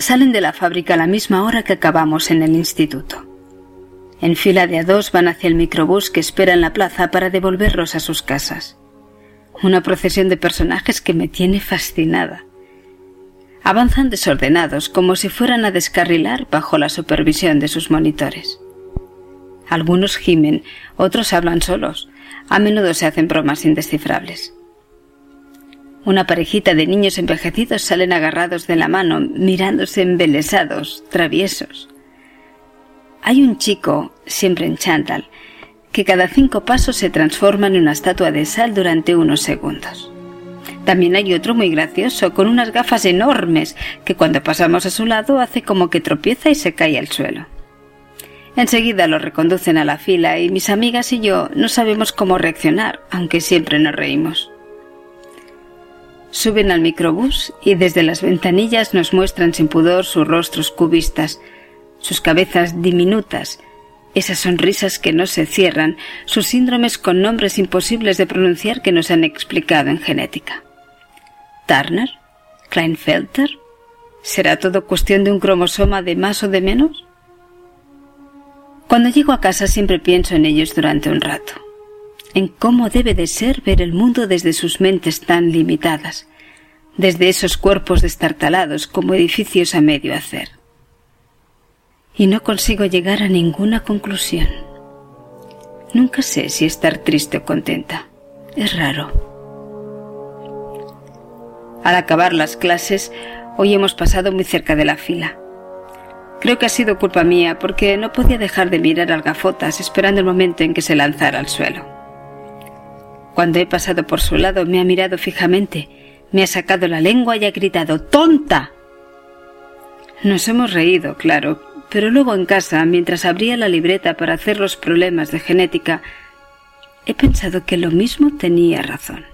salen de la fábrica a la misma hora que acabamos en el instituto. En fila de a dos van hacia el microbús que espera en la plaza para devolverlos a sus casas. Una procesión de personajes que me tiene fascinada. Avanzan desordenados como si fueran a descarrilar bajo la supervisión de sus monitores. Algunos gimen, otros hablan solos, a menudo se hacen bromas indescifrables. Una parejita de niños envejecidos salen agarrados de la mano, mirándose embelesados, traviesos. Hay un chico, siempre en chándal, que cada cinco pasos se transforma en una estatua de sal durante unos segundos. También hay otro muy gracioso, con unas gafas enormes, que cuando pasamos a su lado hace como que tropieza y se cae al suelo. Enseguida lo reconducen a la fila y mis amigas y yo no sabemos cómo reaccionar, aunque siempre nos reímos. Suben al microbús y desde las ventanillas nos muestran sin pudor sus rostros cubistas, sus cabezas diminutas, esas sonrisas que no se cierran, sus síndromes con nombres imposibles de pronunciar que nos han explicado en genética. ¿Turner? ¿Kleinfelter? ¿Será todo cuestión de un cromosoma de más o de menos? Cuando llego a casa siempre pienso en ellos durante un rato en cómo debe de ser ver el mundo desde sus mentes tan limitadas, desde esos cuerpos destartalados como edificios a medio hacer. Y no consigo llegar a ninguna conclusión. Nunca sé si estar triste o contenta. Es raro. Al acabar las clases, hoy hemos pasado muy cerca de la fila. Creo que ha sido culpa mía porque no podía dejar de mirar al gafotas esperando el momento en que se lanzara al suelo. Cuando he pasado por su lado me ha mirado fijamente, me ha sacado la lengua y ha gritado ¡Tonta! Nos hemos reído, claro, pero luego en casa, mientras abría la libreta para hacer los problemas de genética, he pensado que lo mismo tenía razón.